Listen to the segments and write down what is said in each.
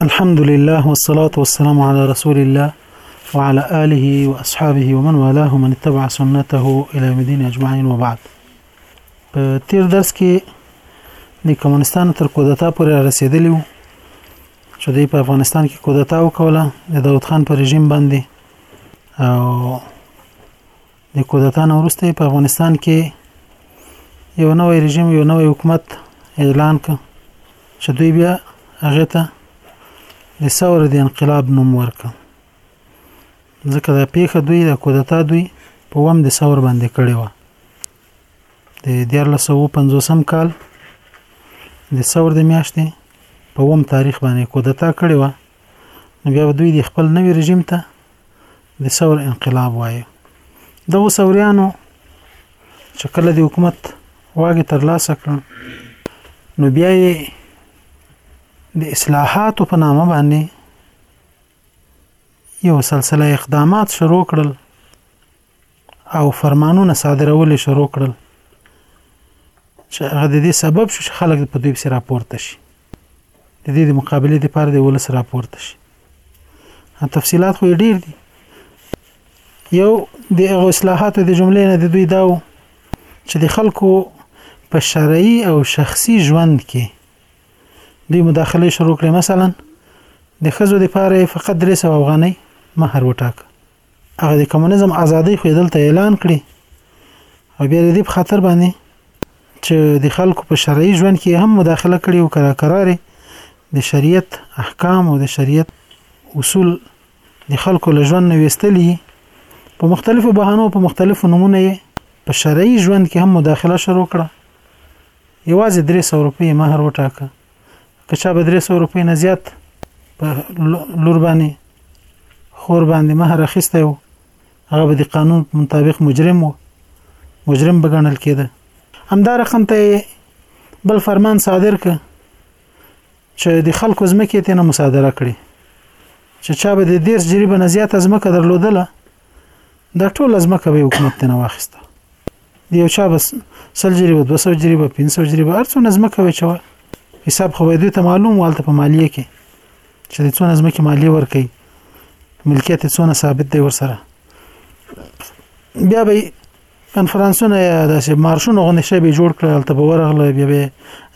الحمد لله والصلاة والسلام على رسول الله وعلى آله وأصحابه ومن والاه من اتبع سنته إلى مدين أجمعين وبعد تیر درس کې د کمونستان تر کودتا پورې رسیدلی وو چې دوی په افغانستان کې کودتا وکوله د داود خان پر رژیم باندې او د کودتا نه وروسته په افغانستان کې یو نوی رژیم یو نوی حکومت اعلان کړ چې دوی بیا هغه ته د ثور د انقلاب نوم ورکړ ځکه دا پیښه دوی د کودتا دوی په وم د ثور باندې کړې و د 1450 کال د ثور د میاشتې په وم تاریخ باندې کودتا کړې و نو بیا دوی د خپل نوي رژیم ته د ثور انقلاب وایي دغو ثوریانو چې کله د حکومت واګې ترلاسه کړ نو بیا یې د اصلاحاتو په نامه باندې یو سلسله اقدامات شروع کړل او فرمانونه صادرول شروع کړل چې هغه د دې سبب شو چې خلک په دوی سره راپورته شي د دې د مقابله لپاره د ولس راپورته شي تفصيلات خو ډیر دي یو د هغه اصلاحاتو د جملې نه د دوی داو چې د خلکو په شرعي او شخصي ژوند کې د مداخله شروع کړې مثلا د خزو لپاره فقط 300 افغانۍ مہر وټاک هغه د کمونیزم ازادۍ خو دلته اعلان کړي او بیا دې په خاطر باندې چې د خلکو په شرعي ژوند کې هم مداخله کړي او کرا کرارې د شریعت احکام او د شریعت اصول د خلکو له ژوند نه وستلي په مختلفو بهانو په مختلفو نمونه په شرعي ژوند کې هم مداخله شروع کړه یوازې 300 روپۍ مہر وټاکه که چا به درې سوه روپۍ نه زیات په لور باندې خور باندې مهر اخیستی و هغه به د قانون مطابق مجرم و مجرم به ګڼل کېده همدا رقم ته بل فرمان صادر ک چې د خلکو ځمکې ته نه مصادره کړي چې چا به د دیر جریبه نه زیاته ځمکه درلودله دا ټول ځمکه به حکومت ته نه واخیسته دی یو چا بس سل جریبه 200 جریبه 500 جریبه هر څو نظم کوي چې حساب خو دوی ته معلوم والته په مالیه کې چې د څو نظم کې مالیه ور کوي ملکیت څونه ثابت دی ورسره بیا به کنفرانسونه یا داسې مارشونه غونډه شي به جوړ کړل ته به ورغله بیا به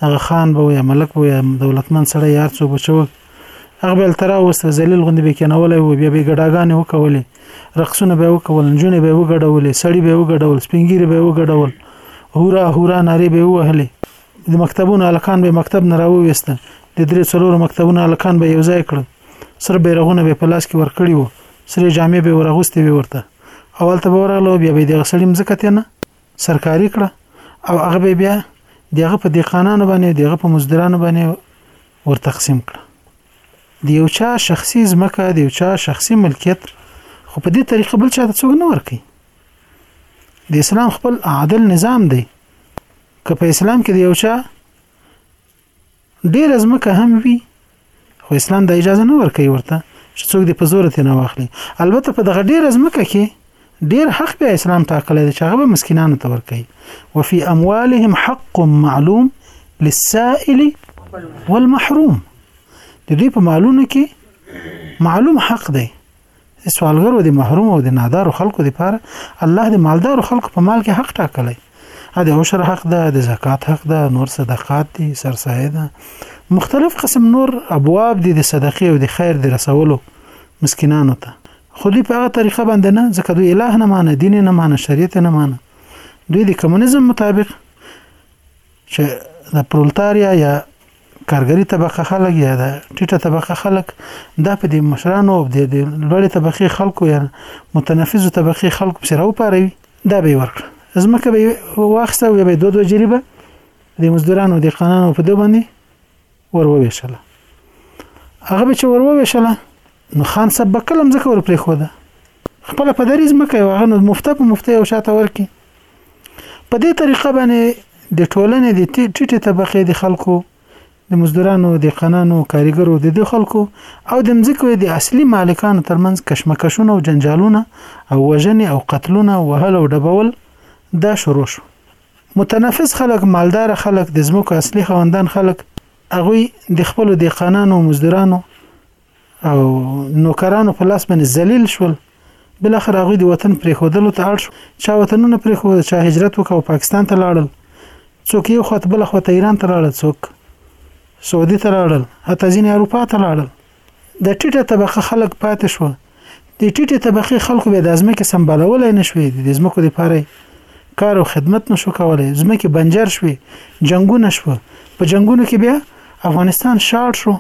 هغه خان به یا ملک به یا دولتمن سره یار څو بچو هغه بل تر اوسه ذلیل غوندې به کېنولی و بیا به یې ګډاګانې وکولې رقصونه به یې وکول نجونې به یې وګډولې سړي به یې وګډول سپینګیري به یې وګډول هورا هورا نارې به یې ووهلې د مکتبونو هلکان به یې مکتب نه راوویستل د درې څلورو مکتبونو هلکان به یې یوځای کړل سره بیرغونه به یې په لاس کې ورکړي وو سرې جامې به یې ورغوستې وې ورته او هلته به ورغله بیا به یې دغه سړي مځکه تېنه سرکاري کړه او هغه به بیا دغه په دیقانانو باندې دغه په مزدورانو باندې ور تقسیم کړه د یو چا شخصي ځمکه د یو چا شخصي ملکیت خو په دې طریقه بل چا ته څوک نه ورکي د اسلام خپل عادل نظام دی که په اسلام کې د یو چا ډېر ځمکه هم وي خو اسلام د اجازه نه ورکوي ورته چې څوک دې په زور ته نه واخلي البته په دغه ډېر ځمکه کې ډیر حق به اسلام ټاکلی دی چې هغه به مسکینانو ته ورکوي وفي اموالهم حق معلوم للسائل والمحروم د دوی په مالونو کې معلوم حق دی سوالګر او د محروم او د نادار خلکو لپاره الله د مالدار خلکو په مال کې حق ټاکلی ا د عشر حق ده د زکات حق ده نور صدقات دي سرسایه ده مختلف قسم نور ابواب دي د صدقې او د خیر د رسولو مسکینانو ته خو دوی په هغه طریقه باندې نه ځکه دوی الٰه نه مانه دین نه مانه شریعت نه مانه دوی د کمونیزم مطابق چې د پرولتاریا یا کارګری طبقه خلک یا د ټیټه طبقه خلک دا په دې مشرانو او د لوړې طبقه خلکو یا متنفذو طبقه خلکو سره وپاروي دا به ورکړه ځمکه به واخسته او به دوه دوه جریبه د مزدورانو د قانونو په دوه باندې ورويشله هغه به چې ورويشله نو خان صاحب به کلم ځکه ور پرېښوده خپل په دریز مکه هغه نو مفته په مفته او شاته ورکی په دې طریقه باندې د ټولنې د ټیټه طبقه د خلکو د مزدورانو د قنانو کاریګرو د د خلکو او د مزکو د اصلي مالکانو ترمنځ کشمکشونه او جنجالونه او وژنې او قتلونه وهل او ډبول دا شروع شو متنفس خلک مالدار خلک د زمکو اصلي خوندان خلک هغه د خپل د قنانو مزدورانو او نوکرانو په لاس باندې ذلیل شول بل اخر هغه د وطن پرې خودلو ته اړ شو چا وطنونه پرې خو چا هجرت وکاو پاکستان ته لاړل څوک یو خو بل خو ته ایران ته لاړل څوک سعودي ته لاړل حتی ځین اروپا ته لاړل د ټیټه طبقه خلک پاتې شو د ټیټه طبقه خلکو به د ازمکه سمبالولای نشوي د ازمکو لپاره کار او خدمت نشو کولای ازمکه بنجر شوي جنگونه شو په جنگونو کې بیا افغانستان شاړ شو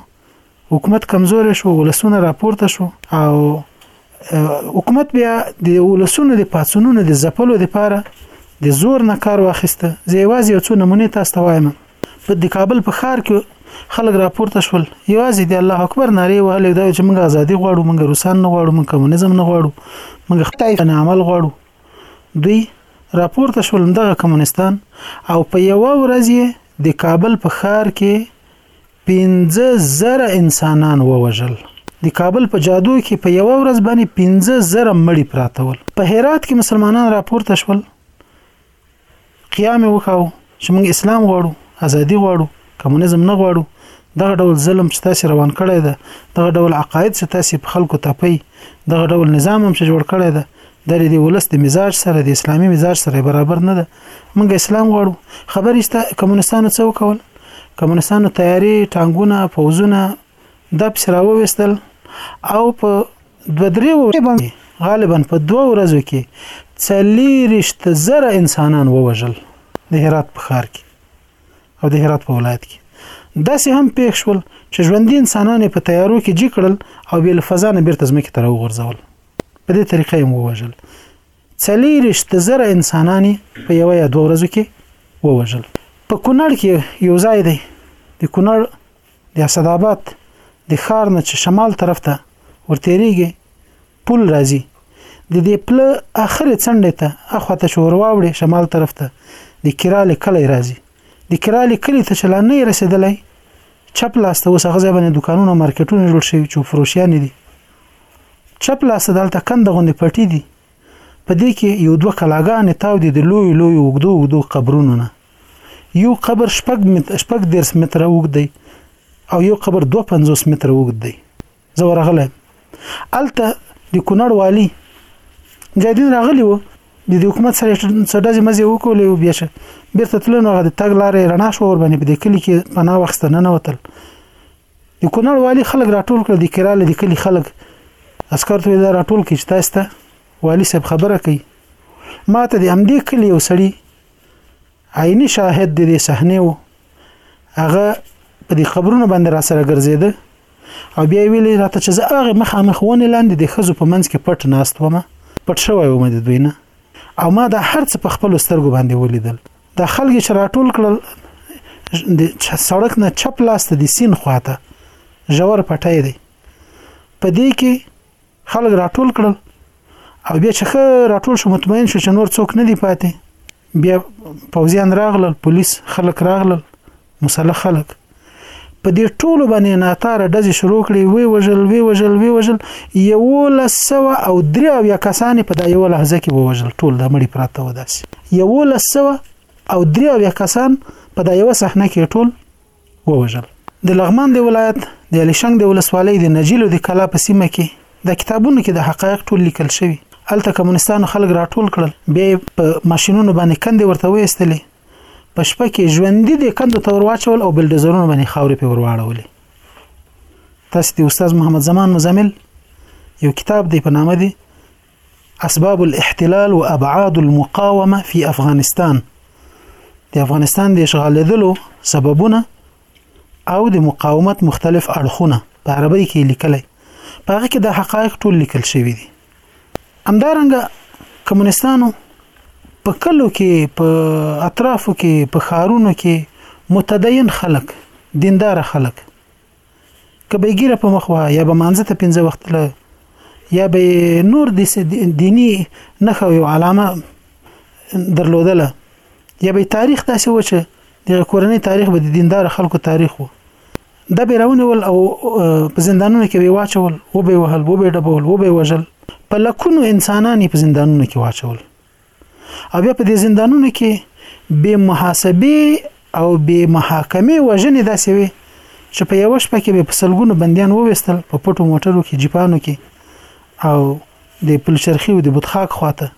حکومت کمزورې شو ولسونه راپورته شو او حکومت بیا د ولسونو د پاتونونو د زپلو لپاره د زور نه کار واخیسته زه یوازې یو څو نمونې تاسو ته وایم په د کابل په ښار کې خلک راپورته شول یوازې د الله اکبر ناره وهلې دا چې موږ ازادي غواړو موږ روسان نه غواړو موږ کمونیزم نه غواړو موږ خدای نه عمل غواړو دوی راپورته شول دغه کمونستان او په یو ورځ د کابل په ښار کې پنځه زره انسانان ووژل د کابل په جادو کې په یو ورځ باندې پنځه زره مړي پراته ول په هرات کې مسلمانان راپورته شول قیام وکاو چې موږ اسلام غواړو ازادي غواړو کمونیزم نه غواړو دغه ډول ظلم چې تاسو روان کړی دی دغه ډول عقاید چې تاسو په خلکو تپي دغه ډول نظام هم چې جوړ کړی دی دا د ولس د مزاج سره د اسلامي مزاج سره برابر نه ده موږ اسلام غواړو خبرې ستا کمونستانو څه وکول کمونستانو تیاری ټانګونه فوزونه د پس راوويستل او په دوه درې ورځې غالبا په دوه ورځو کې څلیرشت زره انسانان ووژل د هرات په ښار کې او د هرات په ولایت کې داسې هم پیښ شول چې ژوندي انسانان په تیارو کې جی کړل او بل فضا نه بیرته ځمکې ته راوغورځول په دې طریقه یې ووژل څلېرشت زره انسانان په یو یا دوه ورځو کې ووژل په کونړ کې یو ځای دی د کونړ د اسد آباد د ښار نه چې شمال طرف ته ورتېریږي پل راځي د دې پل اخرې څنډې ته اخواته شورواوړي شمال طرف ته د کراله کلی راځي د کراله کلی ته چلا نه رسیدلی چپ لاسته اوس هغه ځای باندې دکانونه مارکیټونه جوړ شوي چې فروشیان دي چپ لاس دلته کند غوندې پټي دي په دې کې یو دوه کلاګانې تاودې د لوی لوی اوږدو اوږدو قبرونو نه یو قبر شپږ شپږ دېرش متره اوږد دی او یو قبر دوه پنځوس متره اوږد دی زه ورغلی هلته د کونړ والي مجاهدین راغلي وو د دې حکومت سره څه ډزې مزې وکولې او بیا بیرته تلل نو هغه د تګ لارې رڼا شو ور باندې په دې کلي کې پناه واخیسته ننوتل د کونړ والي خلک راټول کړ د کراله د کلی خلک عسکر ته دا راټول کړي چې تاسو ته والي صاحب خبره کوي ما ته د امدې کلی یو سړی عیني شاهد د دې صحنه و هغه په دې خبرونو باندې را سره ګرځیده او بیا ویلې راته چې زه هغه مخامخ ونه لاندې د خزو په منځ کې پټ ناست ومه پټ شوی ومه د دوی نه او ما دا هرڅه په خپل سترګو باندې ولیدل دا خلک چې راټول کړل د سړک نه چپ لاس ته د سین خواته ژور پټای دی په دې کې خلک راټول کړل او بیا چې راټول شو مطمئن شو چې نور څوک نه دی پاتې بیا پوځیان راغلل پولیس خلک راغلل مسله خلک په دې ټولو باندې ناتاره ډزې شروع کړې وی وژل وی وژل وی وژل یولس سوه او درې اویا کسانې په دا یوه لحظه کې ووژل ټول د مړي پراته و داسې یولس سوه او درې اویا کسان په دا یوه صحنه کې ټول ووژل د لغمان د ولایت د الیشنګ د ولسوالۍ د نجیلو د کلا په سیمه کې د کتابونو کې د حقایق ټول لیکل شوی الته کمونستانو خلک راټول کړل بیا په ماشينونو باندې کندې ورته وېستلې په شپه کې ژوندۍ د کندو ته ورواچول او بلډوزرونو باندې خاورې په ورواړولې تاسو د استاد محمد زمان مزمل یو کتاب دی په نامه دی اسباب الاحتلال وابعاد المقاومه في افغانستان د افغانستان د اشغالېدلو سببونه او د مقاومت مختلف اړخونه په عربی کې لیکلی په هغه کې د حقایق ټول لیکل شوی دی همدارنګه کمونستانو په کلو کې په اطرافو کې په خارونو کې متدین خلک دیندار خلک کبه ګیره په مخ وه یا به مانځه ته پنځه وخت له یا به نور د دینی نخو یو علامه درلودله یا به تاریخ تاسو وچه د کورنۍ تاریخ به د دیندار خلکو تاریخ وو دا به راونیول او په زندانونو کې به واچول و به وهل و به ډبول و به وژل په لکونو انسانان په زندانونو کې واچول او بیا په دې زندانونو کې به محاسبه او به محاکمه وژنې داسې وي چې په یو شپه کې به په سلګونو بندیان وويستل په پټو موټرو کې جیپانو کې او د پلچرخي او د بوتخاک خواته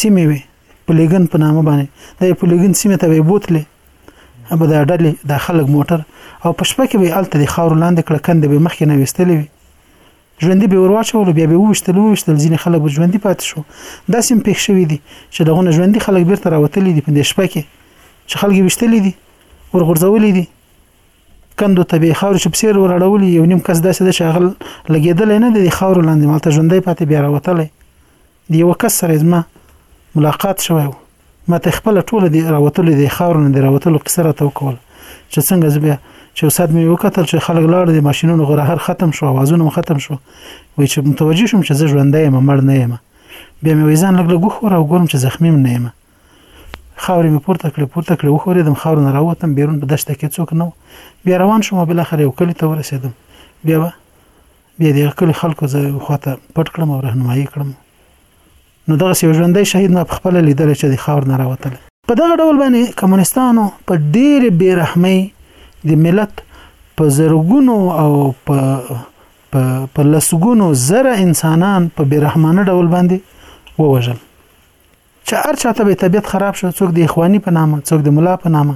سیمې وې پلیګن په نامه باندې د پلیګن سیمه ته وې بوتلې ابا دا ډلې د خلک موټر او په شپه کې به الته د خاور لاندې کړه کند به مخکې نه وستلې وي ژوندۍ به ورواچول بیا به وشتل وشتل ځینې خلک به ژوندۍ پاتې شو دا سیم پېښ شوې دي چې دغه ژوندۍ خلک بیرته راوتلې دي په دې شپه کې چې خلک وشتلې دي ورغورځولې دي کندو ته به خاور چې په سیر وراړولې یو نیم کس داسې د شاغل لګیدل نه د خاور لاندې مالته ژوندۍ پاتې بیا راوتلې دی یو کس سره زما ملاقات شوی و ما ته خپل ټول دی راوتلې دی خاور نه دی راوتلو قصه راته وکول چې څنګه زبیا چې وسات مې وکتل چې خلک لاړ دي ماشينونو غره هر ختم شو اوازونه ختم شو وای چې متوجه شوم چې زه ژوندې یم مړ نه یم بیا مې ویزان لګ لګ خور او ګورم چې زخمی نه یم خاورې مې پورته کړې پورته کړې وښورېدم خاورو نه راووتم بیرون په دشته کې څوک نه و بیا روان شوم او بالاخره یو کلي ته ورسېدم بیا به بیا د هغه کلي خلکو زه یو خوا ته پټ کړم او رهنمایي کړم نو دغسې یو ژوندی شهید ما په خپله لیدلی چې د خاور نه راوتلی په دغه ډول باندې کمونستانو په ډېرې بېرحمۍ د ملت په زرګونو او په په په لسګونو زره انسانان په بیرحمانه ډول باندې ووژل چې هر چاته به طبیعت خراب شو څوک د اخواني په نامه څوک د ملا په نامه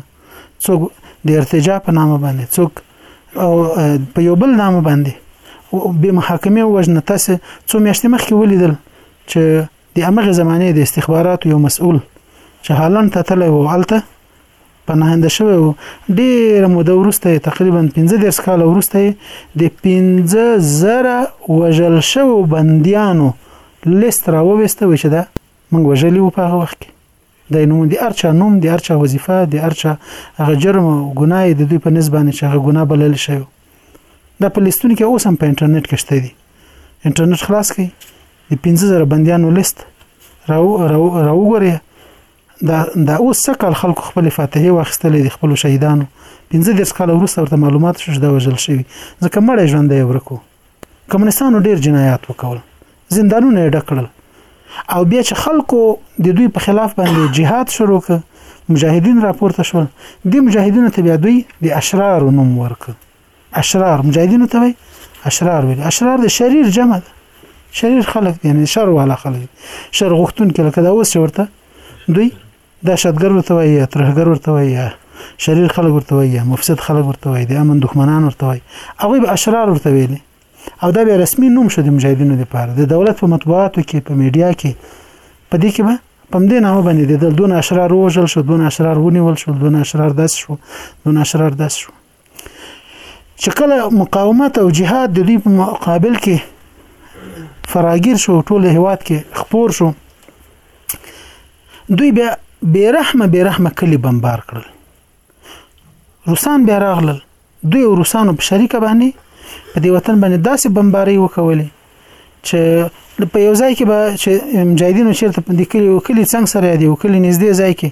څوک د ارتجاع په نامه باندې څوک او په یو بل نامه باندې به محاکمه وژنه تاسو څو میاشتې مخکې ولیدل چې د امغه زمانه د استخباراتو یو مسؤل چې هالند ته تللی و الته پناهنده شوی و، ډېره موده وروسته یې، تقریباً پنځه دېرش کاله وروسته یې د پنځه زره وژل شوو بندیانو لیست راوویسته وی چې دا موږ وژلي وو په هغه وخت کې. دا یې نومونه، د هر چا نوم، د هر چا وظیفه، د هر چا هغه جرم او ګناه یې د دوی په نس باندې چې هغه ګناه بلل شوې وه. دا په لیستونو کې اوس هم په انټرنیټ کې شته دي. انټرنیټ خلاص کړئ، د پنځه زره بندیانو لیست راو راو راوګورئ دا دا اوس څه کال خلکو خپل فاتحه واخیستلې د خپل شهیدانو 15 کال وروسته ورته معلومات شو چې دا وژل شوی ځکه مړی ژوند دی ورکو کمونستانو ډیر جنایات وکول زندانونه یې ډکړل او بیا چې خلکو د دوی په خلاف باندې جهاد شروع ک مجاهدین راپورته شول د مجاهدینو ته بیا دوی د اشرار نوم ورک اشرار مجاهدینو ته وي اشرار وي اشرار د شریر جمع ده شریر خلک دي یعنی شر والا خلک شر غختون کې لکه دا اوس ورته دوی دهشتګر ورته وي یا ترهګر ورته وي یا شریر خلک ورته وي یا مفسد خلک ورته وي د امن دښمنان ورته وي هغه به اشرار ورته ویلي او دا به رسمي نوم شو د مجاهدینو لپاره د دولت په مطبوعاتو کې په میډیا کې په دې کې به پم دې نامه باندې د دون اشرار وژل شو دون اشرار ونیول شو دون اشرار داس شو دون اشرار داس شو چې کله مقاومت او جهاد د دوی په مقابل کې فراگیر شو ټول هیواد کې خپور شو دوی بیا بیرحمه بیرحمه کلی بمبار کړل روسان بیا راغلل دوی او روسانو په شریکه باندې په دې وطن باندې داسې بمباري وکولې چې په یو ځای کې به چې مجاهدینو چیرته په دې کلی وکلی څنګه سره دی وکلی نږدې ځای کې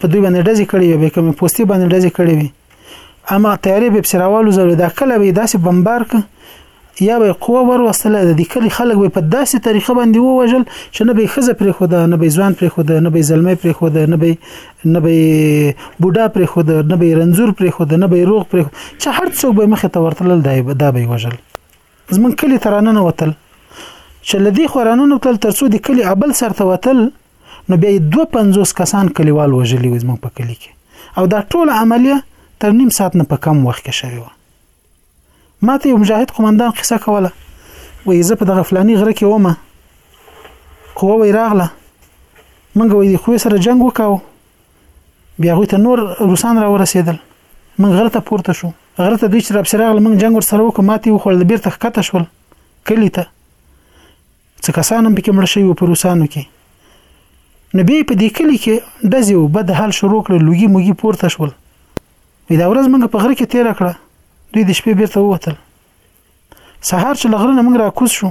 په دوی باندې ډزې کړې وي به کومې پوستې باندې ډزې کړې وي اما تیارې به پسې راوالو زولې دا کله به یې داسې بمبار که یا به قوه وروستله د دې کلی خلک به په داسې طریقه باندې ووژل چې نه به ښځه پرې خوده نه به ځوان پرې خوده نه به زلمی پرې خوده نه به نه به بوډا پرې خوده نه به رنځور پرې خوده نه به روغ پرې چې هر څوک به مخې ته ورتلل دا به دا به وژل زمون کلی ترانه نه وتل چې لدی خورانه نو تل ترسو د کلی ابل سرته وتل نو بیا یې دوه پنځوس کسان کلیوال وژلي وو زموږ په کلي کې او دا ټوله عملیه تر نیم ساعت نه په کم وخت کې شوې وه ما ته یو مجاهد قومندان قصه کوله وایي زه په دغه فلاني غره کې ومه قوه وی راغله منګه وی خو سره جنگ وکاو بیا غوته نور روسان را ورسېدل من غره ته پورته شو غره ته دوی چې را بسراغ من جنگ ور سره وکړ ماتي وخوړل بیرته ښکته شول کلی ته څه کسان هم پکې مړ شوي وو په روسانو کې نو بیا په دې کلي کې ډزې او بد حال شروع کړل لوګي موګي پورته شول وی دا ورځ موږ په غره کې تیر کړه دوی د شپې بیرته ووتل سهار چې لغره نه موږ را کوز شو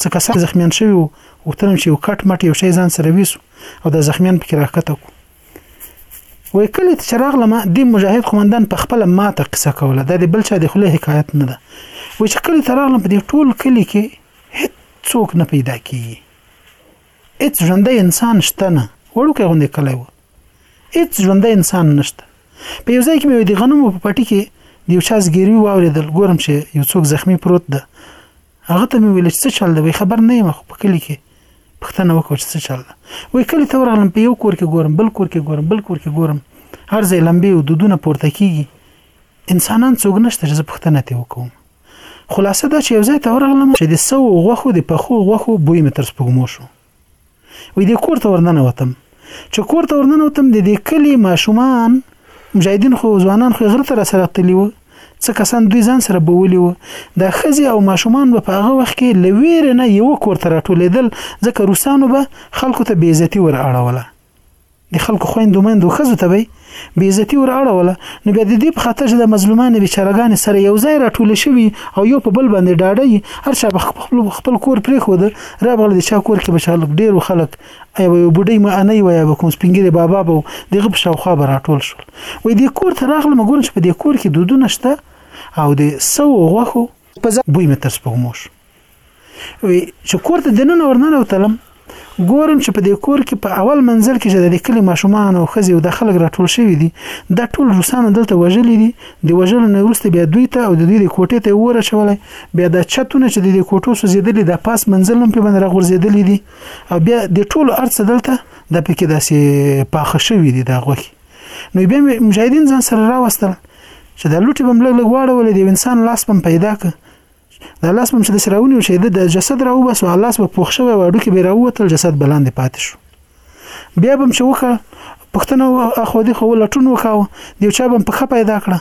څه کسان زخمیان شوي وو وختنم چې یو کټ مټ یو شی ځان سره ویسو او د زخمیان پکې راکته کو وای کله چې راغلم د مجاهد قومندان په خپل ماته قصه کوله د بل چا د خله حکایت نه ده و چې کله چې راغلم په دې ټول کلی کې هیڅ څوک نه پیدا کیږي هیڅ ژوندی انسان شته نه وړوکی غوندې کلی و هیڅ ژوندی انسان نشته په یو ځای کې مې د غنمو په پټي کې د یو چا زګیروي واورېدل ګورم چې یو څوک زخمی پروت ده هغه ته مې ویل چې څه چل دی وایي خبر نه یم خو په کلي کې پوښتنه وکړه چې څه چل ده وایي کلي ته ورغلم په یو کور کې ګورم بل کور کې ګورم بل کور کې ګورم هر ځای لمبې او دودونه پورته کیږي انسانان څوک نشته چې زه پوښتنه ترې وکړم خلاصه دا چې یو ځای ته ورغلم چې د سوو غوښو د پخو غوښو بوی مې تر سپوږمو شو وې دې کور ته ورننه وتم چې کور ته ورننه وتم د دې کلی ماشومان مجاهدین خو ځوانان خو غره تر سره تللی وو څه کسان دوی ځان سره بولی وو د خزي او ماشومان په هغه وخت کې لویر نه یو کور ته راټولیدل ځکه روسانو به خلکو ته بیزتی ور اړوله د خلکو خويندو مندو خزو ته به بی عزتی ور اړوله نو بیا د دې په خاطر چې د مظلومانو بیچارهګان سره یو ځای راټول شوی او یو په بل باندې ډاډي هر چا په خپل خپل کور پرې خو ده را بغل د چا کور کې بچاله ډیر خلک ای یو بډای ما انې وای به کوم سپینګری بابا به دغه په شاوخوا به راټول شول وای د کور ته راغله مګور چې په دې کور کې دودونه شته او د سو غوخو په ځای بوی متر سپوموش وی چې کور ته دننه ورننوتلم ګورم چې په دې کور کې په اول منزل کې چې د کلی ماشومان او ښځې او د خلک راټول شوي دي دا ټول روسانو دلته وژلي دي د وژلو نه وروسته بیا دوی ته او د دوی د کوټې ته اور اچولی بیا دا چتونه چې د دې کوټو سوځېدلي دا پاس منزل هم پرې باندې راغورځېدلي دي او بیا د ټولو هر څه دلته د پکې داسې پاخه شوي دي دا غوښې نو بیا مجاهدین ځان سره راوستل چې دا لوټې به هم لږ لږ واړولې د انسان لاس به هم پیدا کړه د الله سم چې د سراونی او شهید د جسد راو بس الله سم پوښ شوی واډو کې به راوتل جسد بلاندې پاتې شو بیا بم چې وکړه پښتنه اخو دې خو لټون وکاو دیو چا بم په خپه پیدا کړه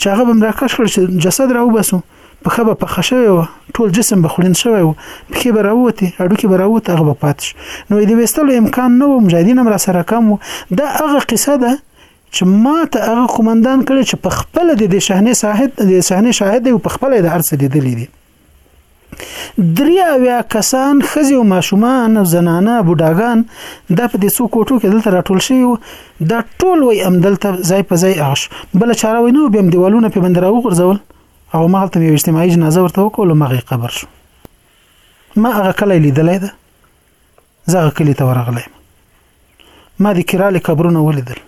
چې هغه بم راکښ کړ چې جسد راو بسو په خبه په خښوي و ټول جسم به خورین شوی و پکې به راوته اډو کې به راوته هغه به پاتش نو دې وستلو امکان نه و مجاهدین هم را سره کم و دا هغه قصه ده چې ماته هغه قومندان کړی چې په خپل د دې شهنه شاهد د شهنه شاهد او په خپل د ارسه لیدلې دي درې اویا کسان خزي او ماشومان او زنانه بډاګان د په دې څو کوټو کې دلته راټول شوی وو دا ټول وای ام دلته ځای په ځای اغش بل چاره وینو بیم دیوالونه په بندر او غرزول او ما هلته یو اجتماعي جنازه ورته وکول مغه قبر شو ما هغه کله لیدلې ده زه هغه کلي ته ورغلی یم ما د کرالې قبرونه ولیدل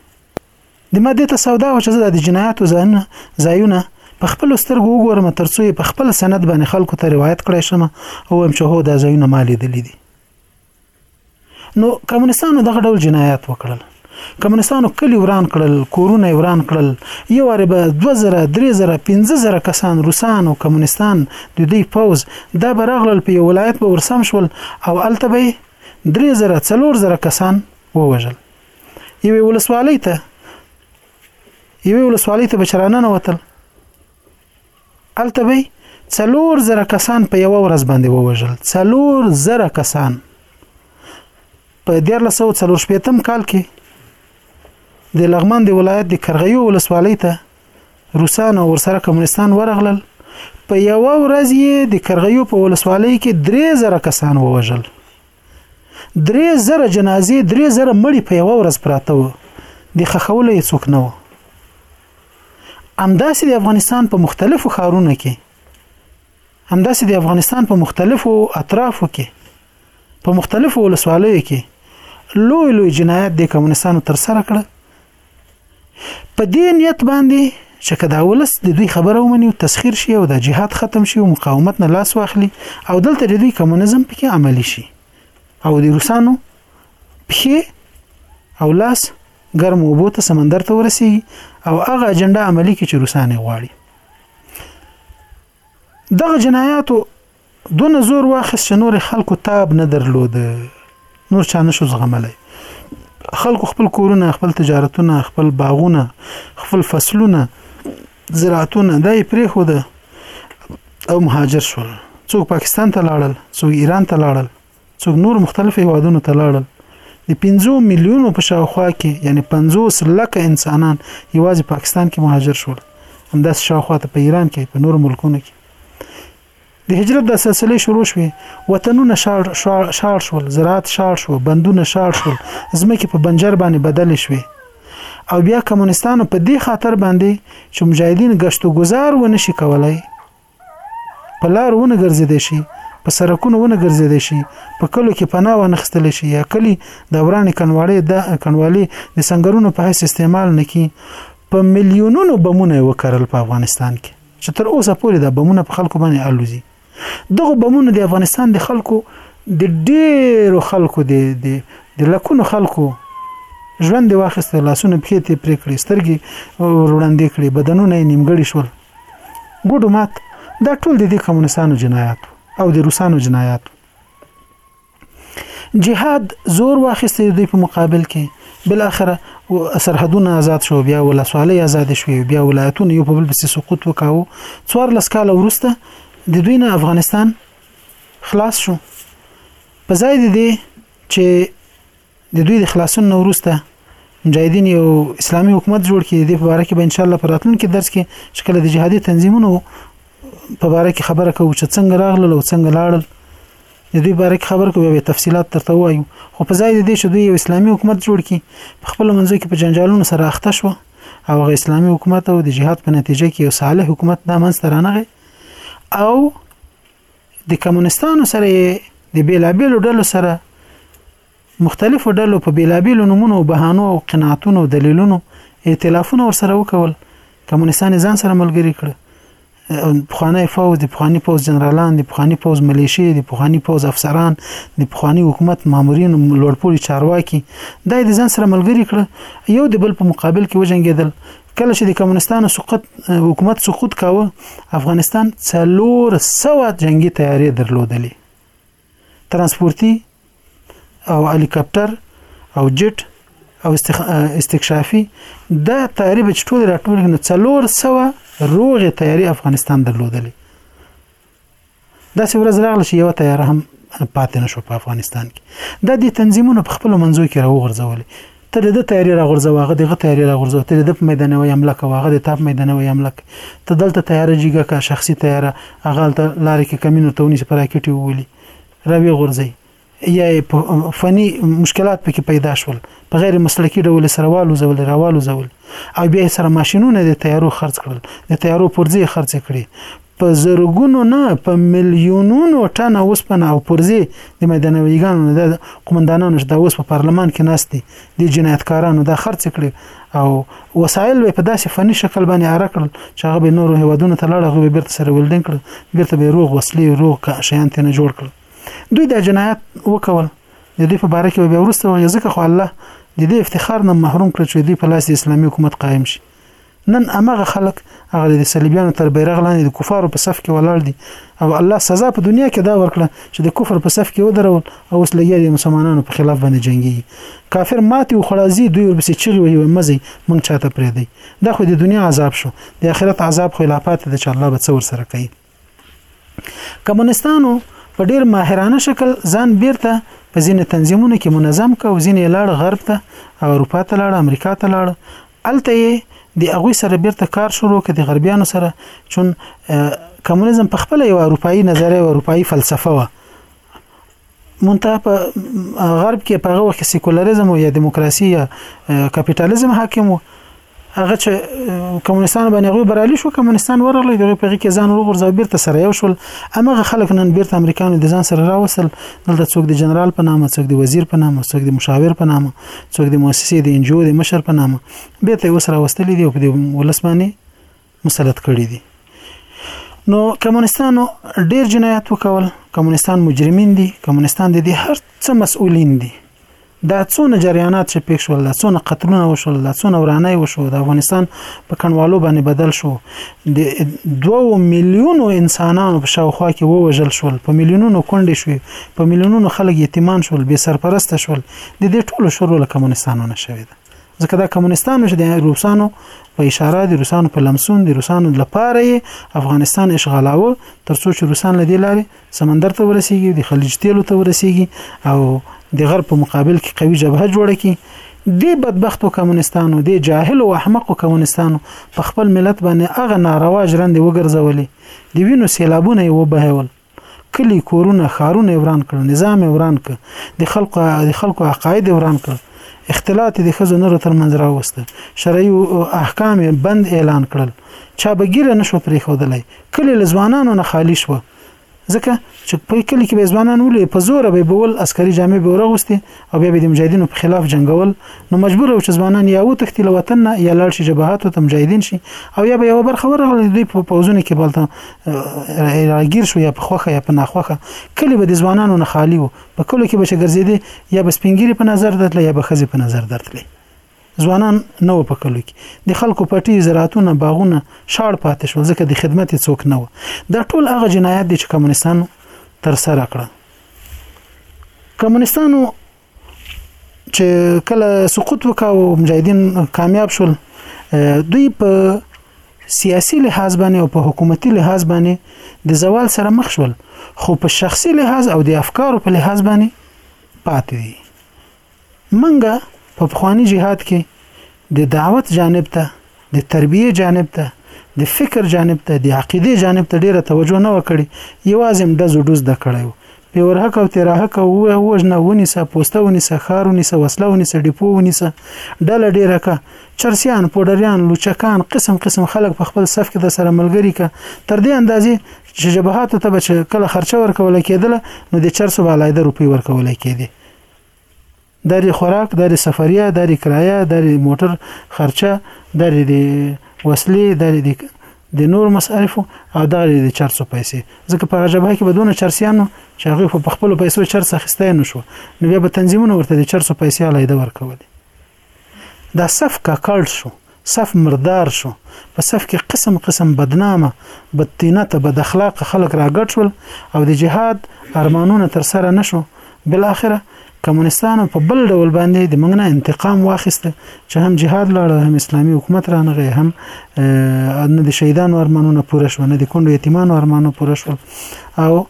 د ما دې ته سودا و چې زه د جنایاتو ځایونه ځایونه په خپل سترګو وګورم ترڅو یې په خپل سند باندې خلکو ته روایت کړی شم او هم چې هو دا ځایونه ما لیدلي دي نو کمونستانو دغه ډول جنایات وکړل کمونستانو کلی وران کړل، کورونه یې وران کړل، یو وارې به دوه زره، درې زره، پنځه زره کسان، روسان او کمونستان، د دوی پوځ، دا به راغلل په یو ولایت به ورسم شول او هلته به یې درې زره، څلور زره کسان ووژل. یوې ولسوالۍ ته، یوې ولسوالۍ ته به چې راننوتل، هلته به څلور زره کسان په یوه ورځ باندې ووژل څلور زره کسان په 1940 کال کې د لغمان د ولایت د کرغیو ولسوالۍ ته روسان او ورسره کمونستان ورغلل په یو ورځ یې د کرغیو په ولسوالۍ کې 3000 کسان ووژل 3000 جنازې 3000 مړي په یو ورځ پراته و د خخولې څوک نه و همداسې د افغانستان په مختلفو ښارونو کې همداسې د افغانستان په مختلفو اطرافو کې په مختلفو ولسوالیو کې لوی لوی جنایت د کمونستانو تر سره کړ په دې نیت باندې چې کدا ولس د دوی خبره ومني او تسخير شي او د جهاد ختم شي او مقاومت نه لاس واخلي او دلته د دوی کمونیزم پکې عملی شي او د روسانو پخې او لاس ګرمو اوبو ته سمندر ته ورسیږي او هغه اجنډا عملی کې چې روسان یې غواړي دغه جنایاتو دونه زور واخیست چې نور خلکو تاب نه درلود نور چا نه شو زغملی خلکو خپل کورونه خپل تجارتونه خپل باغونه خپل فصلونه زراعتونه دا یې پرېښوده او مهاجر شول څوک پاکستان ته لاړل څوک ایران ته لاړل څوک نور مختلف هیوادونو ته لاړل د 50 میلیونو په شاوخوا کې یعنی 50 لکه انسانان یوازې پاکستان کې مهاجر شول همداسې شاوخوا ته په ایران کې په نور ملکونو کې د هجرت د سلسله شروع شوې وطنونه شاړ شاړ شول زراعت شاړ شو بندونه شاړ شول زمکه په بنجر باندې بدل شوې او بیا کمونستانو په دې خاطر باندې چې مجاهدین گشت و گذار و نشي کولای په لار ونه ګرځېدی شي په سرکونو ونه ګرځېدی شي په کلو کې پناه وانخیستل شي یا کلی د ورانې کنواړې د کنوالي د سنګرونو په حیث استعمال نه کی په میلیونونو بمونه وکړل په افغانستان کې چې تر اوسه پورې د بمونه په خلکو باندې الوزي دغه بمونه د افغانستان د خلکو د ډیرو خلکو د د لکونو خلکو ژوند واخیسته لاسونه پښې ته پرې کړې سترګې وړاندې کړې بدنونه یې نیمګړي شول ګوډو مات دا ټول د دې کمونستانو جنایات او د روسانو جنایات جهاد زور واخیست د دوی په مقابل کې بل اخره سرحدونه آزاد شو بیا ولسوالۍ آزاد شوې بیا ولایتونه یو په بل پسې سقوط وکاو څوار لس کاله وروسته د دوی نه افغانستان خلاص شو په ځای د دې چې د دوی د خلاصون نه وروسته مجاهدین یو اسلامي حکومت جوړ کړي د په اړه کې به ان شاء الله پر راتلونکي درس کې چې کله د جهادي تنظیمونو په اړه کې خبره کوو چې څنګه راغلل او څنګه لاړل د دوی باره کې خبر کوو به تفصيلات ترته وایو خو په ځای د دې چې دوی یو اسلامي حکومت جوړ کړي په خپل منځ کې په جنجالونو سره اخته شو او غ اسلامي حکومت او د جهاد په نتیجه کې یو صالح حکومت د منځ ترانغه او د کمونستانو سره د بیلابیلو ډلو سره مختلفو ډلو په بیلابیلو نمونو بهانو او قناعتونو دلیلونو ائتلافونه ورسره وکول کمونستان ځان سره ملګری کړ پخوانی فوج د پخوانی فوج جنرالان د پخوانی فوج ملیشي د پخوانی فوج افسران د پخوانی حکومت مامورین لوړپوړي چارواکي دا د ځان سره ملګری کړ یو د بل په مقابل کې وجنګیدل کله چې د کمونستانو سقوط حکومت سقوط کاوه افغانستان څلور سوه جنگي تیارې درلودلې ترانسپورتي او هلیکاپټر او جټ او استکشافي دا تیارې به چې ټول راټول نه څلور سوه روغې تیارې افغانستان درلودلې داسې ورځ راغله چې یوه تیاره هم پاتې نه شو په افغانستان کې دا د تنظیمونو په خپل منځو کې راوغورځولې ته د تیاری را غورځوه هغه دغه تیاری را غورځوه ته د په میدانوي حمله کوه هغه د تاپ میدانوي حمله ته دلته تیاره جګه کا شخصي تیاره هغه ته لارې کې کمینو ته ونیسي په راکټي وولي راوي غورځي یا یې په فني مشکلات پکې پیدا شول په غیر مسلکي ډول سره والوزول راوالوزول او بیا سره ماشینونه د تیارو خرڅ کړل د تیارو پرځې خرڅ کړي په زرګونو نه په میلیونونو ټنه اوسپنه او پرزې د میدانویګانو د قومندانانو چې دا اوس په پارلمان کې ناست دي د جنایتکارانو دا خرڅ کړي او وسایل به په داسې فني شکل باندې اره کړل چې هغه به نورو هیوادونو ته لاړ هغه به بیرته سره ولډینګ کړل بیرته به روغ وسلې روغ شیان تنه جوړ کړل دوی دا جنایت وکول د دې په باره کې بیا ورسته وایي ځکه خو الله د دې افتخار نه محروم کړ چې دوی په لاس د اسلامي حکومت قائم شي نن امغه خلک هغه د صلیبیانو تر بیرغ لاندې د کفارو په صف کې ولاړ دي او الله سزا په دنیا کې دا ورکړه چې د کفر په صف کې ودرول او اوس لګیا دي مسلمانانو په خلاف باندې جنگي کافر ماتي او خلاصي دوی ورپسې چغي وي مزي مونږ چاته پرې دی دا خو د دنیا عذاب شو د آخرت عذاب خو لا پاتې دی چې الله به څور سره کوي کمونستانو په ډیر ماهرانه شکل ځان بیرته په ځینې تنظیمونو کې منظم ک او ځینې لاړ غرب ته او اروپا ته لاړ امریکا ته لاړ الته یې د هغوی سره بیرته کار شروع کړ د غربیانو سره چون کمونیزم په خپل یو اروپאי نظریه او اروپאי فلسفه و مونته په غرب کې په هغه وخت سیکولریزم یا دیموکراسي یا کپټالیزم حاکم وو هغه چې کمونستان باندې غوي برالي شو کمونستان ورغلي دغه په کې ځان وګرځاو بیرته سره یو شول امغه خلک نن بیرته امریکانو د ځان سره راوصل دلته څوک د جنرال په نامه څوک د وزیر په نامه څوک د مشاور په نامه څوک د مؤسسې د انجو د مشر په نامه بیرته وسره وستلې دی په ولسمانه مسلط کړی دي نو کمونستانو ډیر جنایت وکول کمونستان مجرمین دي کمونستان د دې هر څه مسؤلین دي دا څونه جریانات چې پېښ شول دا څونه قتلونه وشول دا څونه ورانه وشو د افغانستان په کنوالو باندې بدل شو د 2 میلیونو انسانانو په شاوخوا کې ووجل شول په میلیونونو کونډې شوې په میلیونونو خلک یتیمان شول بې سرپرسته شول د دې ټولو شروع له کمونستانو نه شوې ده ځکه دا کمونستانو چې د روسانو په اشاره د روسانو په لمسون د روسانو لپاره افغانستان اشغالاوه ترڅو چې روسان له دې لارې سمندر ته ورسیږي د خلیج تیلو ته ورسیږي او د غرب په مقابل کې قوي جبهه جوړه کړي دی بدبختو کمونستانو دی جاهل او احمق کمونستانو په خپل ملت باندې هغه ناروا ژرند وګرځولې دی وینو سیلابونه یې وبهول کلی کورونه خارونه وران کړ نظام وران ک د خلکو د خلکو عقاید وران کړ اختلاط د خزو نورو تر منځ راوسته شرعي احکام بند اعلان کړل چا بګیره نشو پرې خودلای کلی لزوانانو نه خالی شو ځکه چې په کلی کې به ځوانان ولې په زور به بول عسکري جامې به ورغوستي او بیا به د مجاهدینو په خلاف جنګول نو مجبور یو چې ځوانان یا وتښتي له وطن نه یا لاړ شي جبهاتو ته مجاهدین شي او یا به یو برخه ورغله دوی په پوزونه کې بلته راګیر شو یا په خوخه یا په ناخوخه کلی به د ځوانانو نه خالی وو په کلو کې به چې ګرځېدي یا به سپینګیری په نظر درتله یا به خزي په نظر درتله ځوانان نه وو په کلو کې، د خلکو پټي، زراعتونه، باغونه شاړ پاتې شول، ځکه د خدمت یې څوک نه وه. دا ټول هغه جنایات دي چې کمونیستانو ترسره کړل. کمونیستانو چې کله سقوط وکاو، مجاهدین کامیاب شول، دوی په سیاسي لحاظ باندې او په حکومتي لحاظ باندې د زوال سره مخ شول خو په شخصي لحاظ او د افکارو په لحاظ باندې پاتې دي منګه په پخواني جهاد کې د دعوت جانب ته د تربیه جانب ته د فکر جانب ته د عقیده جانب ته ډیره توجه نه وکړي یوازې هم دز ډوز د کړی وو په ورهک او ترهک او وژنه ونیسه پوسته ونیسه خار ونیسه وسله ونیسه ډیپو ونیسه ډله ډیره کا چرسیان پوډریان لوچکان قسم قسم خلک په خپل صف کې د سره ملګری کا تر دې اندازې چې جبهاتو ته به کله خرچه ورکول کېدله نو د چرسو به علایده روپی ورکول کېدي دا د خوراک دا د سفریا دا د کرایه دا د موټر خرچه دا د وسلې دا د د نور مصارف او دا د چرسو پیسې ځکه په جبهه کې بدون چرسیانو چې هغه په خپل پیسو چرس اخیستای نه شو نو بیا به تنظیمونه ورته د چرسو پیسې علایده ورکولې دا صف ککړ شو، صف مردار شو، په صف کې قسم قسم بدنامه، بدطینته، بداخلاقه خلک راګډ شول او د جهاد ارمانونه تر سره نه شو، بالاخره کمونستانو په بل ډول باندې د موږ نه انتقام واخیست چې هم جهاد لاړ هم اسلامي حکومت رانغی هم نه د شهیدانو ارمانونه پوره شو نه د کونډو یتیمانو ارمانونه پوره شول او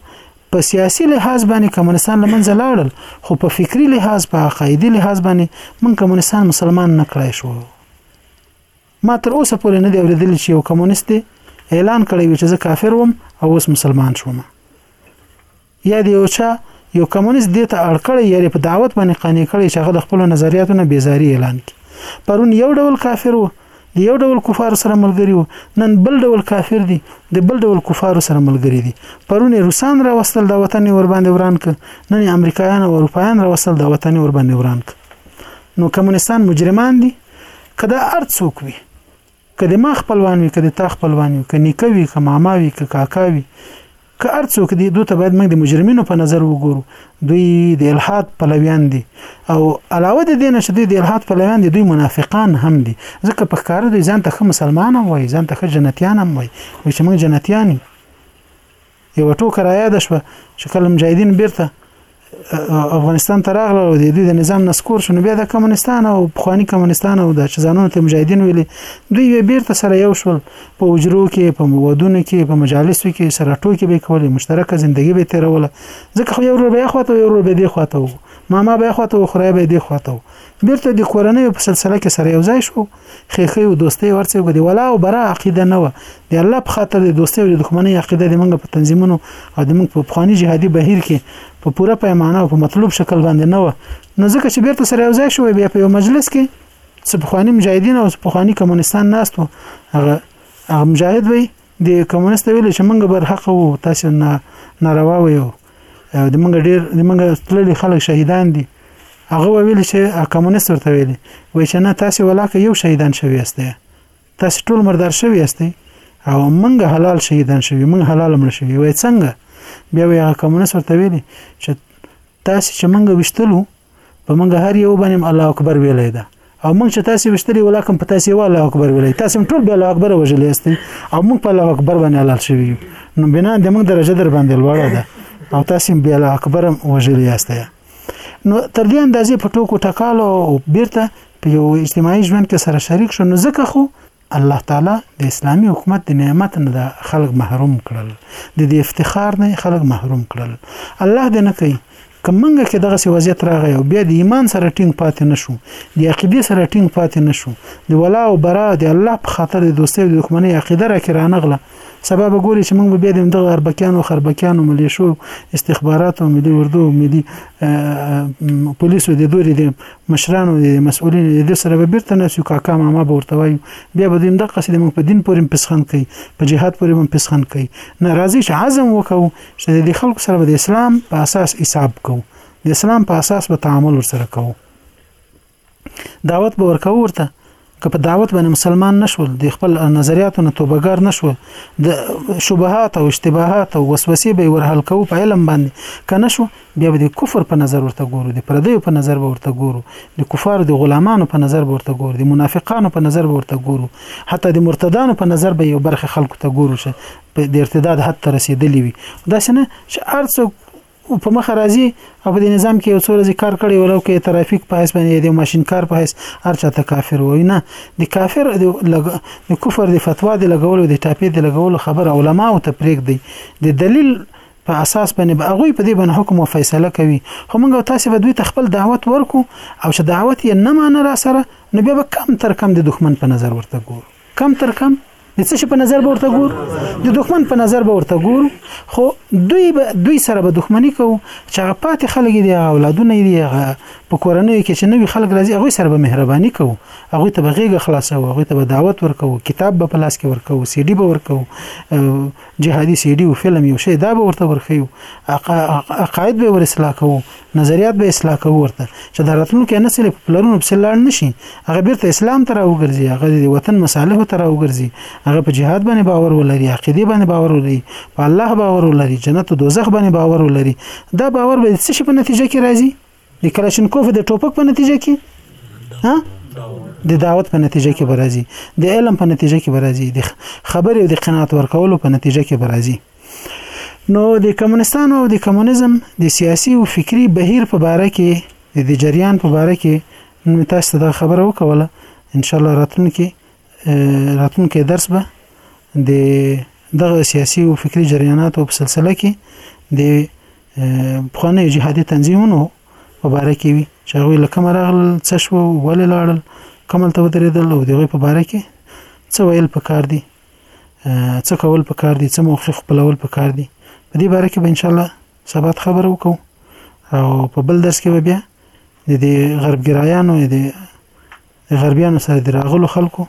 په سیاسي لحاظ باندې کمونستان لمنځه لاړل خو په فکری لحاظ په عقایدي لحاظ باندې من کمونستان مسلمان نه کړای شو ما تر اوسه پورې نه دی اوریدل چې یو کمونست دی اعلان کړی وي چې زه کافر وم او اوس مسلمان شوم یا دی یو چا یو کمونست دې ته اړ کړی یا په دعوت باندې قانع کړی چې هغه د خپل نظریاتو نه بیزاری اعلان کړي پرون یو ډول کافر وو د یو ډول کفارو سره ملګری وو نن بل ډول کافر دي د بل ډول کفارو سره ملګری دي پرونه روسان را وستل د وطن ور باندې وران ک نن امریکایان او اروپایان را وستل د وطن ور باندې وران ک نو کمونستان مجرمان دي کدا ارڅوک وي کله ما خپلوان وي کله تا خپلوان وي کني کوي کماما وي کاکا وي که هر څوک دي دوی ته باید موږ د مجرمینو په نظر وګورو دوی د الحاد پلویان دي او علاوه د دې نه چې دوی د الحاد پلویان دي دوی منافقان هم دي ځکه په ښکاره دوی ځان ته مسلمان هم وایي ځان ته جنتیان هم وایي وایي چې موږ جنتیان یو ټوکه رایا د شوه چې کله مجاهدین بیرته افغانستان ته راغله او د دوی د نظام نسکور شنو بیا د کمونستان او پخوانی کمونستان او د چزانونو ته مجاهدین ویلي دوی یې بیرته سره یو شول په اجرو کې په مودونو کې په مجالسو کې سره ټوکې به کولې مشترکه زندگی به تیروله ځکه خو یو ور به اخواته یو ور به دی خواته ماما به اخواته خو به دی خواته بیرته د کورنۍ په سلسله کې سره یو ځای شو خېخې او دوستۍ ورڅې وګدي ولا او برا عقیده نه و د الله په خاطر د دوستۍ او د دښمنۍ عقیده د منګه په تنظیمونو او د منګ په پخوانی جهادي بهیر کې په پوره پیمانه او په مطلوب شکل باندې نه و نو ځکه چې بیرته سره یو ځای شو بیا په یو مجلس کې څه پخوانی مجاهدین او پخوانی کمونستان ناست و هغه هغه مجاهد وي د کمونست ته ویل چې موږ بر حق وو تاسو نه ناروا ویو د موږ ډیر د موږ تللی خلک شهیدان دي هغه ویل چې کمونست ورته ویل وای چې نه تاسو ولاکه یو شهیدان شوی یاست تاسو ټول مردار شوی یاست او موږ حلال شهیدان شوی موږ حلال مړ شوی وای څنګه بیا وی هغه کمونست ورته ویل چې تاسو چې موږ وشتلو په منګه هر یو باندې الله اکبر ویلې ده او موږ چې تاسو وشتري ولاکم په تاسو الله اکبر ویلې تاسو ټول به الله اکبر وجلې است او موږ په الله اکبر باندې الله شوی نو بنا د موږ درجه در باندې لوړه ده او تاسو به الله اکبر وجلې است نو تر دې اندازې په ټوکو ټکالو او بیرته په یو اجتماعي ژوند کې سره شریک شو نو ځکه خو الله تعالی د اسلامي حکومت د نعمت نه د خلک محروم کړل د دې افتخار نه خلک محروم کړل الله دې نه کوي که منګه کې دغه سی وضعیت راغی او بیا د ایمان سره ټینګ پاتې نشو د عقیده سره ټینګ پاتې نشو د ولا او برا د الله په خاطر د دوستۍ او دښمنۍ عقیده را کې رانغله سبا به ګوري چې موږ به بیا د همدغو اربکیانو او خربکیانو ملیشو استخباراتو ملي اردو ملي پولیسو د دوی د مشرانو د مسؤلینو د دوی سره به بیرته ناست یو کاکا ماما به ورته وایو بیا به دوی همدغسې د موږ په دین پورې هم پسخند کوي په جهاد پورې هم پسخند کوي نه راځي چې عزم وکړو چې د دې خلکو سره به د اسلام په اساس حساب کوو د اسلام په اساس به تعامل ورسره کوو دعوت به ورکوو ورته که په دعوت باندې مسلمان نشول د خپل نظریاتو نه توبګار نشول د شبهات او اشتباهات او وسوسې به ورحل کوو په علم باندې کنه شو بیا به د کفر په نظر ورته ګورو د پردیو په نظر به ورته ګورو د کفارو د غلامانو په نظر به ورته ګورو د منافقانو په نظر به ورته ګورو حتی د مرتدانو په نظر به یو برخه خلکو ته ګورو چې د ارتداد حد ته رسیدلی وي دا څنګه چې ارڅ او په مخه راځي او په دې نظام کې یو څو ورځې کار کړی ولو کې ترافیک په حیث باندې د ماشین کار په حیث هر چاته کافر وای نه د کافر د لګ... د کفر د فتوا د لګولو د ټاپې د لګولو خبر علما او تفریق دی د دلیل په اساس باندې به هغه په دې باندې حکم او فیصله کوي خو موږ تاسو به دوی ته خپل دعوت ورکو او چې دعوت یې نه مانه را سره نو بیا به کم تر کم د دښمن په نظر ورته ګورو کم تر کم د څه شي په نظر به ورته ګور د دښمن په نظر به ورته ګور خو دوی به دوی سره به دښمنی کوو چې هغه پاتې خلک دي هغه اولادونه دي هغه په کورنۍ کې چې نوی خلک راځي هغه سره به مهرباني کوو هغه ته به غیږه خلاصو هغه ته به دعوت ورکو کتاب به پلاس کې ورکو سیډي به ورکو جهادي سیډي او فلم یو شی دا به ورته ورخیو عقاید به ور اصلاح کوو نظریات به اصلاح کوو ورته چې د راتلونکي نسل په پلرونو پسې لاړ نشي هغه بیرته اسلام ته راوګرځي هغه د وطن مصالحو ته راوګرځي هغه په جهاد باندې باور ولري عقیده باندې باور ولري په الله باور ولري جنت او دوزخ باندې باور ولري دا باور به څه شي په نتیجه کې راځي د کلاشینکوف د ټوپک په نتیجه کې ها د دعوت په نتیجه کې برازي د علم په نتیجه کې برازي د خبرې او د قناعت ورکولو په نتیجه کې برازي نو د کمونستانو او د کمونیزم د سیاسي او فکری بهیر په باره کې د جریان په باره کې نو تاسو دا خبره وکوله ان شاء الله راتلونکي راتلونکي درس به د دغه سیاسي او فکری جریاناتو په سلسله کې د پخوانیو جهادي تنظیمونو په باره کې وي چې هغوی له کومه راغلل څه شوه ولې لاړل کوم هلته ودرېدل او د هغوی په باره کې څه ویل پکار دي څه کول پکار دي څه موخې خپلول پکار دي په دې باره کې به انشاءالله سبا خبره وکړو او په بل درس کې به بیا د دې غربګرایانو د غربیانو سره د راغلو خلکو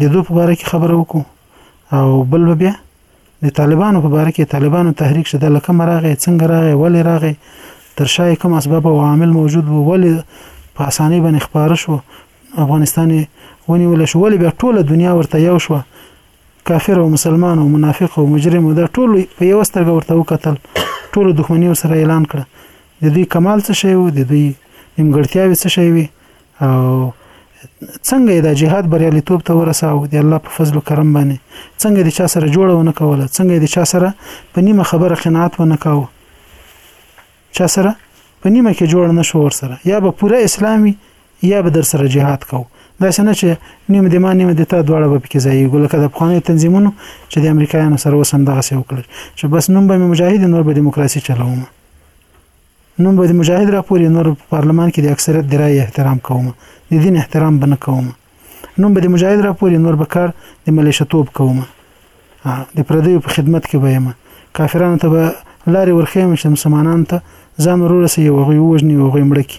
د دوی په باره کې خبره وکړو او بل به بیا د طالبانو په باره کې طالبانو تحریک شته لکه مراغه څنګه راغی ولې راغی تر شای کوم اسباب او عامل موجود وو ولې په اسانۍ باندې خبر شو افغانستان ونیول شو ولې بیا ټوله دنیا ورته یو شو کافر او مسلمان او منافق او مجرم دا ټول په یو سترګه ورته وکتل ټول دښمنی سره اعلان کړه د دوی کمال څه شی وو د دوی نیمګړتیاوې څه شی وي او څنګه یې د جهاد بریالیتوب ته ورساو د الله په فضل او کرم باندې څنګه د چا سره جوړه ونه کوله څنګه د چا سره په نیمه خبره قناعت ونه کاوه چا سره په نیمه کې جوړ نه شو ور سره یا به پوره اسلامي یا به در سره جهاد کو دا څنګه چې نیم د ما نیم د تا دواړه به پکې ځای ګل کده افغاني تنظیمونو چې د امریکایانو سره وسم دغه څه وکړي چې بس نوم به مجاهد نور به دیموکراسي چلاوم نوم به د مجاهد را پورې نور په پارلمان کې د اکثریت د رای احترام کوم د دین احترام بنه کوم نوم به د مجاهد را پورې نور به کار د ملیشتوب کوم د پردیو په خدمت کې به یم کافرانو ته به لارې ورخیم چې مسلمانانو ته ځان ورورسې یو غوي وژني یو غوي مړکی